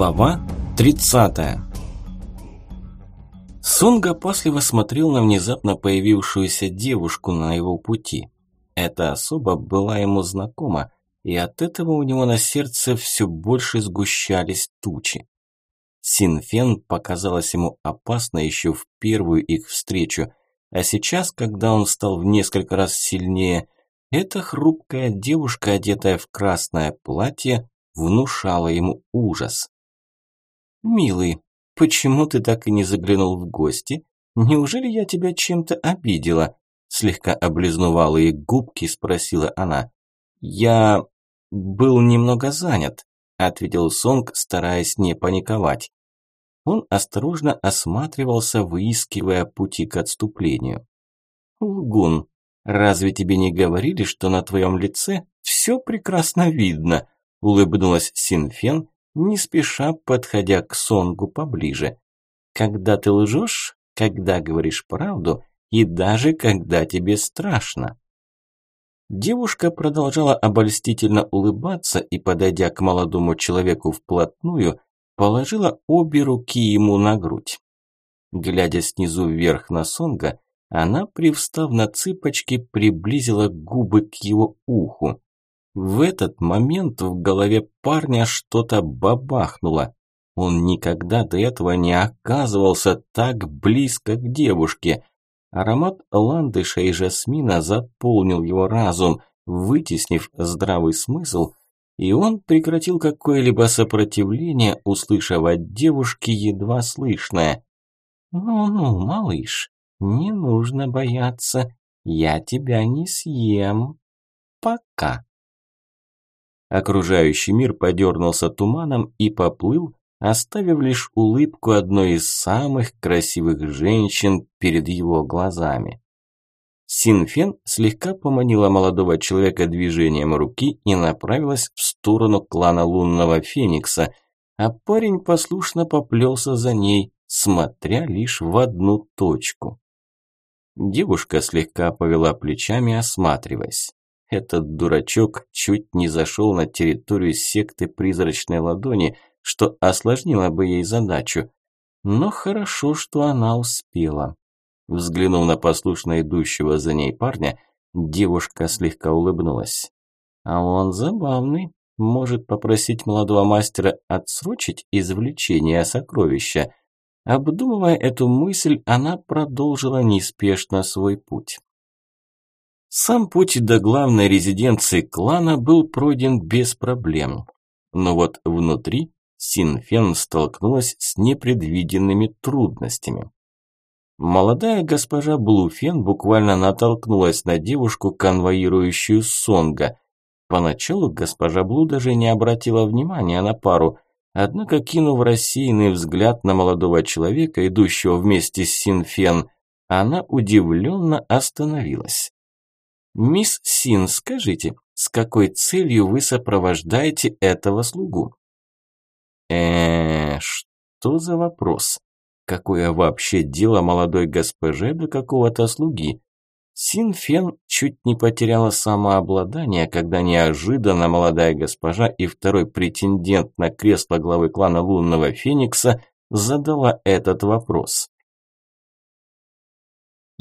Глава 30 Сунг опасливо смотрел на внезапно появившуюся девушку на его пути. Эта особа была ему знакома, и от этого у него на сердце все больше сгущались тучи. Синфен показалась ему опасной еще в первую их встречу, а сейчас, когда он стал в несколько раз сильнее, эта хрупкая девушка, одетая в красное платье, внушала ему ужас. «Милый, почему ты так и не заглянул в гости? Неужели я тебя чем-то обидела?» Слегка облизнувала ей губки, спросила она. «Я был немного занят», ответил Сонг, стараясь не паниковать. Он осторожно осматривался, выискивая пути к отступлению. «Лгун, разве тебе не говорили, что на твоем лице все прекрасно видно?» улыбнулась Синфен, не спеша подходя к Сонгу поближе. «Когда ты лжешь, когда говоришь правду и даже когда тебе страшно». Девушка продолжала обольстительно улыбаться и, подойдя к молодому человеку вплотную, положила обе руки ему на грудь. Глядя снизу вверх на Сонга, она, привстав на цыпочки, приблизила губы к его уху. В этот момент в голове парня что-то бабахнуло. Он никогда до этого не оказывался так близко к девушке. Аромат ландыша и жасмина заполнил его разум, вытеснив здравый смысл, и он прекратил какое-либо сопротивление, услышав от девушки едва слышное. «Ну-ну, малыш, не нужно бояться, я тебя не съем. Пока». Окружающий мир подернулся туманом и поплыл, оставив лишь улыбку одной из самых красивых женщин перед его глазами. Синфен слегка поманила молодого человека движением руки и направилась в сторону клана лунного феникса, а парень послушно поплелся за ней, смотря лишь в одну точку. Девушка слегка повела плечами, осматриваясь. Этот дурачок чуть не зашел на территорию секты призрачной ладони, что осложнило бы ей задачу. Но хорошо, что она успела. Взглянув на послушно идущего за ней парня, девушка слегка улыбнулась. А он забавный, может попросить молодого мастера отсрочить извлечение сокровища. Обдумывая эту мысль, она продолжила неспешно свой путь. Сам путь до главной резиденции клана был пройден без проблем. Но вот внутри Синфен столкнулась с непредвиденными трудностями. Молодая госпожа Блуфен буквально натолкнулась на девушку, конвоирующую Сонга. Поначалу госпожа Блу даже не обратила внимания на пару, однако, кинув рассеянный взгляд на молодого человека, идущего вместе с Синфен, она удивленно остановилась. «Мисс Син, скажите, с какой целью вы сопровождаете этого слугу?» э что за вопрос? Какое вообще дело молодой госпоже до какого-то слуги? Син Фен чуть не потеряла самообладание, когда неожиданно молодая госпожа и второй претендент на кресло главы клана Лунного Феникса задала этот вопрос.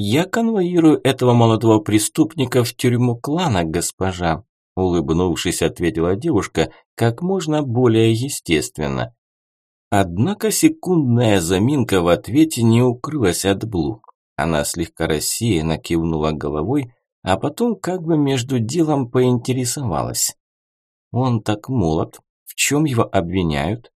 «Я конвоирую этого молодого преступника в тюрьму клана, госпожа», улыбнувшись, ответила девушка как можно более естественно. Однако секундная заминка в ответе не укрылась от Блу. Она слегка рассеянно кивнула головой, а потом как бы между делом поинтересовалась. «Он так молод, в чем его обвиняют?»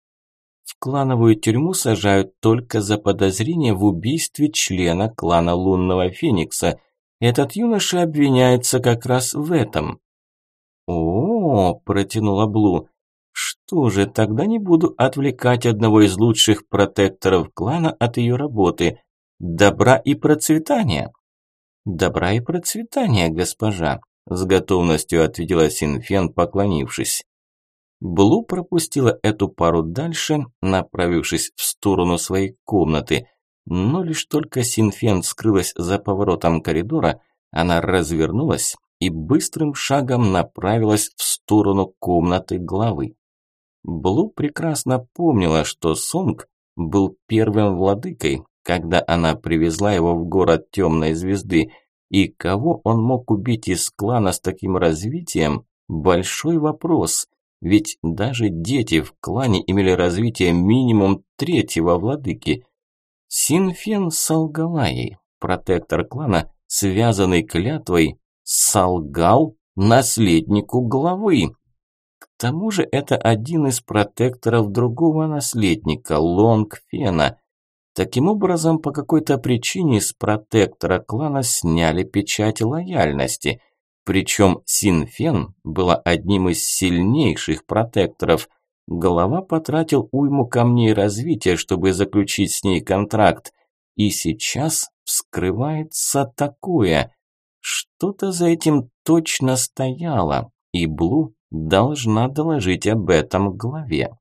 В клановую тюрьму сажают только за подозрение в убийстве члена клана Лунного Феникса. Этот юноша обвиняется как раз в этом. О, -о, протянула Блу. Что же, тогда не буду отвлекать одного из лучших протекторов клана от ее работы. Добра и процветания. Добра и процветания, госпожа, с готовностью ответила Синфен, поклонившись. Блу пропустила эту пару дальше, направившись в сторону своей комнаты. Но лишь только Синфен скрылась за поворотом коридора, она развернулась и быстрым шагом направилась в сторону комнаты главы. Блу прекрасно помнила, что Сонг был первым владыкой, когда она привезла его в город Темной Звезды, и кого он мог убить из клана с таким развитием – большой вопрос, ведь даже дети в клане имели развитие минимум третьего владыки. Синфен солгала ей, протектор клана, связанный клятвой, солгал наследнику главы. К тому же это один из протекторов другого наследника, Лонгфена. Таким образом, по какой-то причине с протектора клана сняли печать лояльности. Причем Синфен была одним из сильнейших протекторов. Голова потратил уйму камней развития, чтобы заключить с ней контракт. И сейчас вскрывается такое. Что-то за этим точно стояло, и Блу должна доложить об этом главе.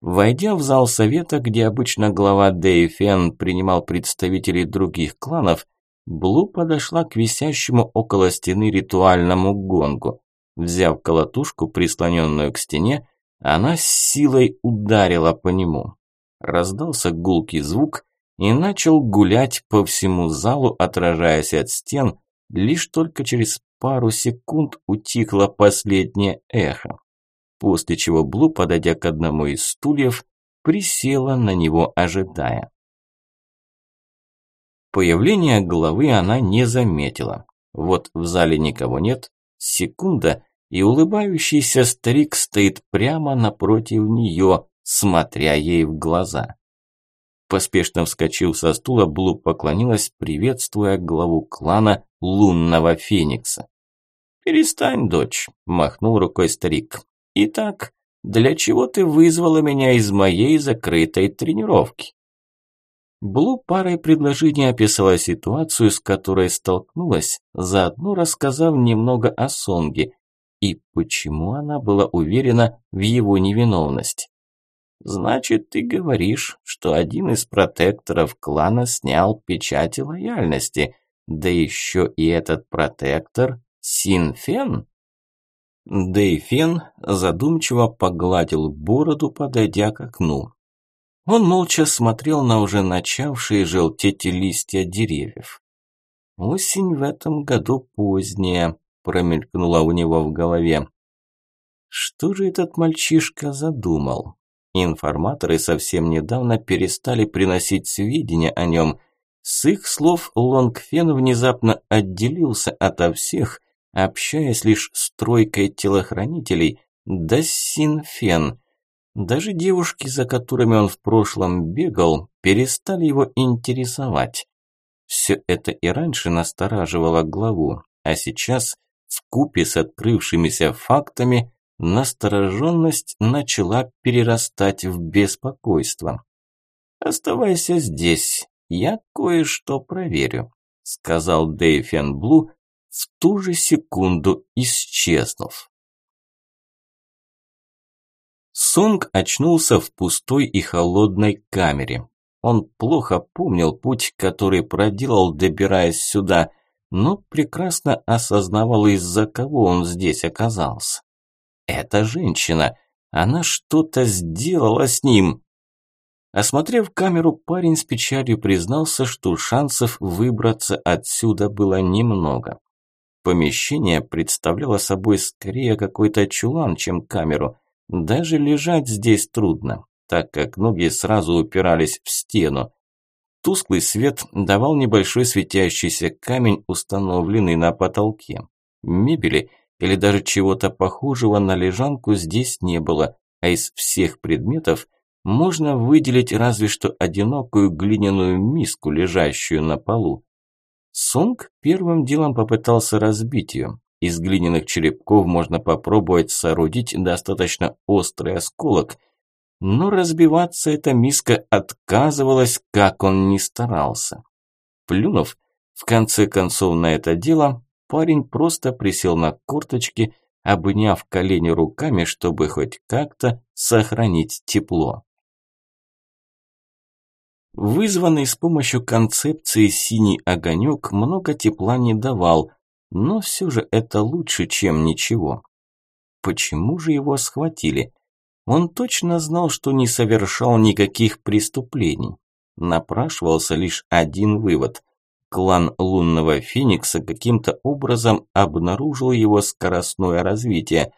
Войдя в зал совета, где обычно глава Дэйфен принимал представителей других кланов, Блу подошла к висящему около стены ритуальному гонгу. Взяв колотушку, прислоненную к стене, она с силой ударила по нему. Раздался гулкий звук и начал гулять по всему залу, отражаясь от стен, лишь только через пару секунд утихло последнее эхо после чего Блу, подойдя к одному из стульев, присела на него, ожидая. Появления главы она не заметила. Вот в зале никого нет, секунда, и улыбающийся старик стоит прямо напротив нее, смотря ей в глаза. Поспешно вскочив со стула, Блу поклонилась, приветствуя главу клана Лунного Феникса. «Перестань, дочь», – махнул рукой старик. Итак, для чего ты вызвала меня из моей закрытой тренировки? Блу парой предложений описала ситуацию, с которой столкнулась, заодно рассказав немного о Сонге и почему она была уверена в его невиновности. «Значит, ты говоришь, что один из протекторов клана снял печати лояльности, да еще и этот протектор Синфен?» Дэйфен задумчиво погладил бороду, подойдя к окну. Он молча смотрел на уже начавшие желтеть листья деревьев. «Осень в этом году поздняя», – промелькнула у него в голове. Что же этот мальчишка задумал? Информаторы совсем недавно перестали приносить сведения о нем. С их слов Лонгфен внезапно отделился ото всех общаясь лишь с тройкой телохранителей, да Синфен. Даже девушки, за которыми он в прошлом бегал, перестали его интересовать. Все это и раньше настораживало главу, а сейчас, в с открывшимися фактами, настороженность начала перерастать в беспокойство. «Оставайся здесь, я кое-что проверю», – сказал Дэйфен Блу, в ту же секунду исчезнув. Сонг очнулся в пустой и холодной камере. Он плохо помнил путь, который проделал, добираясь сюда, но прекрасно осознавал, из-за кого он здесь оказался. Эта женщина, она что-то сделала с ним. Осмотрев камеру, парень с печалью признался, что шансов выбраться отсюда было немного. Помещение представляло собой скорее какой-то чулан, чем камеру. Даже лежать здесь трудно, так как ноги сразу упирались в стену. Тусклый свет давал небольшой светящийся камень, установленный на потолке. Мебели или даже чего-то похожего на лежанку здесь не было, а из всех предметов можно выделить разве что одинокую глиняную миску, лежащую на полу. Сонг первым делом попытался разбить ее. Из глиняных черепков можно попробовать соорудить достаточно острый осколок, но разбиваться эта миска отказывалась, как он ни старался. Плюнув, в конце концов на это дело, парень просто присел на корточки, обняв колени руками, чтобы хоть как-то сохранить тепло. Вызванный с помощью концепции синий огонек много тепла не давал, но все же это лучше, чем ничего. Почему же его схватили? Он точно знал, что не совершал никаких преступлений. Напрашивался лишь один вывод. Клан лунного феникса каким-то образом обнаружил его скоростное развитие.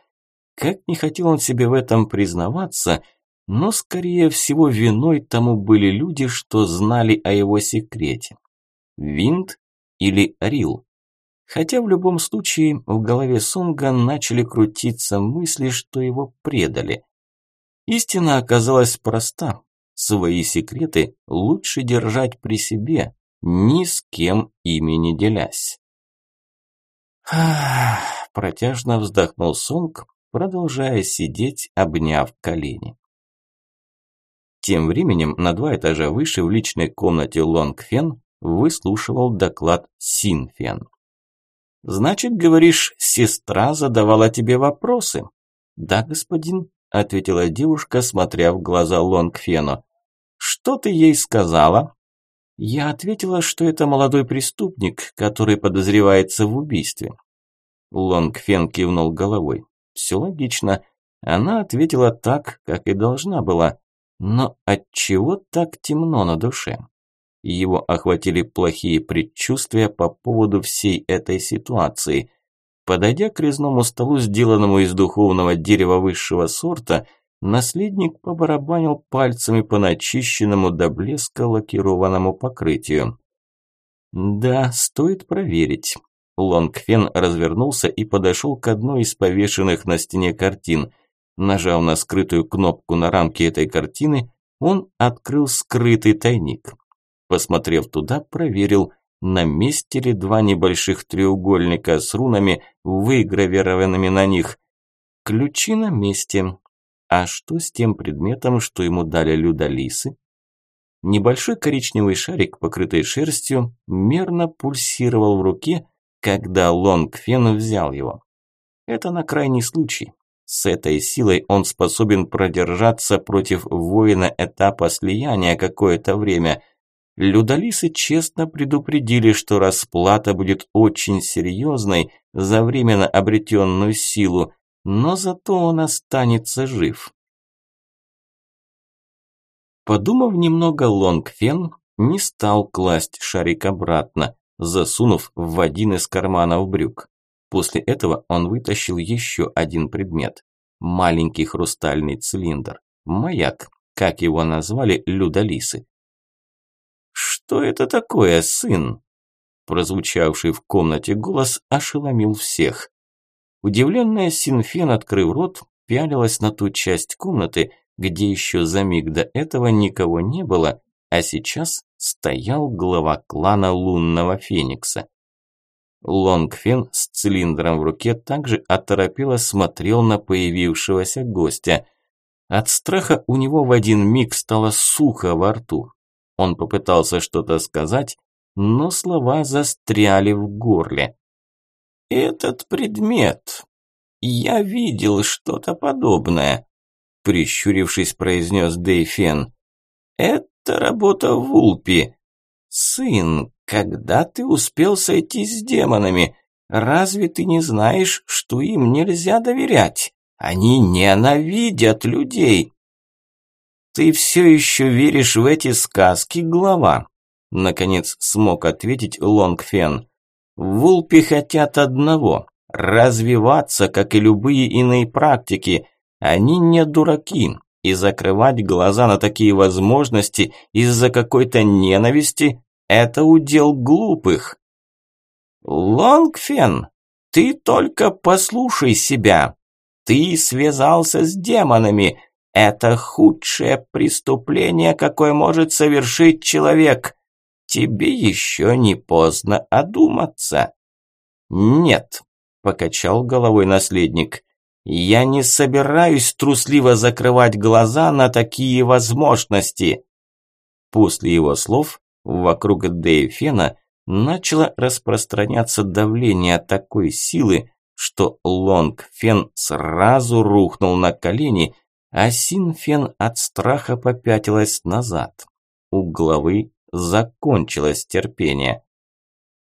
Как не хотел он себе в этом признаваться, но, скорее всего, виной тому были люди, что знали о его секрете. Винт или Рил? Хотя в любом случае в голове Сонга начали крутиться мысли, что его предали. Истина оказалась проста. Свои секреты лучше держать при себе, ни с кем ими не делясь. Ах, протяжно вздохнул Сонг, продолжая сидеть, обняв колени. Тем временем на два этажа выше в личной комнате Лонгфен выслушивал доклад Синфен. «Значит, говоришь, сестра задавала тебе вопросы?» «Да, господин», – ответила девушка, смотря в глаза Лонгфену. «Что ты ей сказала?» Я ответила, что это молодой преступник, который подозревается в убийстве. Лонгфен кивнул головой. Все логично. Она ответила так, как и должна была. Но отчего так темно на душе? Его охватили плохие предчувствия по поводу всей этой ситуации. Подойдя к резному столу, сделанному из духовного дерева высшего сорта, наследник побарабанил пальцами по начищенному до блеска лакированному покрытию. «Да, стоит проверить». Лонгфен развернулся и подошел к одной из повешенных на стене картин. Нажав на скрытую кнопку на рамке этой картины, он открыл скрытый тайник. Посмотрев туда, проверил, на месте ли два небольших треугольника с рунами, выгравированными на них. Ключи на месте. А что с тем предметом, что ему дали людолисы? Небольшой коричневый шарик, покрытый шерстью, мерно пульсировал в руке, когда Лонгфен взял его. Это на крайний случай. С этой силой он способен продержаться против воина этапа слияния какое-то время – Людолисы честно предупредили, что расплата будет очень серьезной за временно обретенную силу, но зато он останется жив. Подумав немного, Лонгфен не стал класть шарик обратно, засунув в один из карманов брюк. После этого он вытащил еще один предмет – маленький хрустальный цилиндр, маяк, как его назвали людолисы. «Что это такое, сын?» Прозвучавший в комнате голос ошеломил всех. Удивленная Синфен, открыв рот, пялилась на ту часть комнаты, где еще за миг до этого никого не было, а сейчас стоял глава клана лунного феникса. Лонгфен с цилиндром в руке также оторопело смотрел на появившегося гостя. От страха у него в один миг стало сухо во рту. Он попытался что-то сказать, но слова застряли в горле. «Этот предмет. Я видел что-то подобное», – прищурившись, произнес Дейфен. «Это работа Вулпи. Сын, когда ты успел сойти с демонами? Разве ты не знаешь, что им нельзя доверять? Они ненавидят людей». «Ты все еще веришь в эти сказки, глава?» Наконец смог ответить Лонгфен. «Вулпи хотят одного – развиваться, как и любые иные практики. Они не дураки, и закрывать глаза на такие возможности из-за какой-то ненависти – это удел глупых». «Лонгфен, ты только послушай себя. Ты связался с демонами, это худшее преступление, какое может совершить человек. Тебе еще не поздно одуматься. Нет, покачал головой наследник. Я не собираюсь трусливо закрывать глаза на такие возможности. После его слов вокруг Дейфена начало распространяться давление такой силы, что Лонг Фен сразу рухнул на колени а Синфен от страха попятилась назад. У главы закончилось терпение.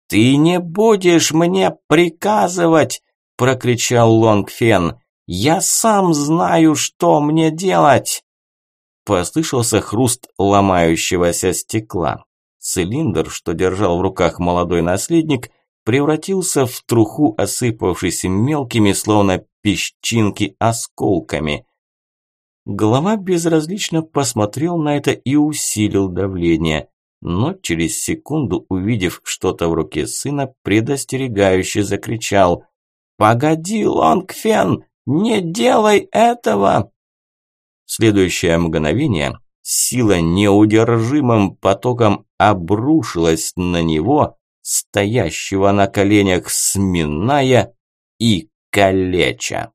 «Ты не будешь мне приказывать!» – прокричал Лонгфен. Я сам знаю, что мне делать!» Послышался хруст ломающегося стекла. Цилиндр, что держал в руках молодой наследник, превратился в труху, осыпавшись мелкими, словно песчинки, осколками. Глава безразлично посмотрел на это и усилил давление, но через секунду, увидев что-то в руке сына, предостерегающе закричал «Погоди, Лонгфен, не делай этого!» Следующее мгновение сила неудержимым потоком обрушилась на него, стоящего на коленях, сминая и калеча.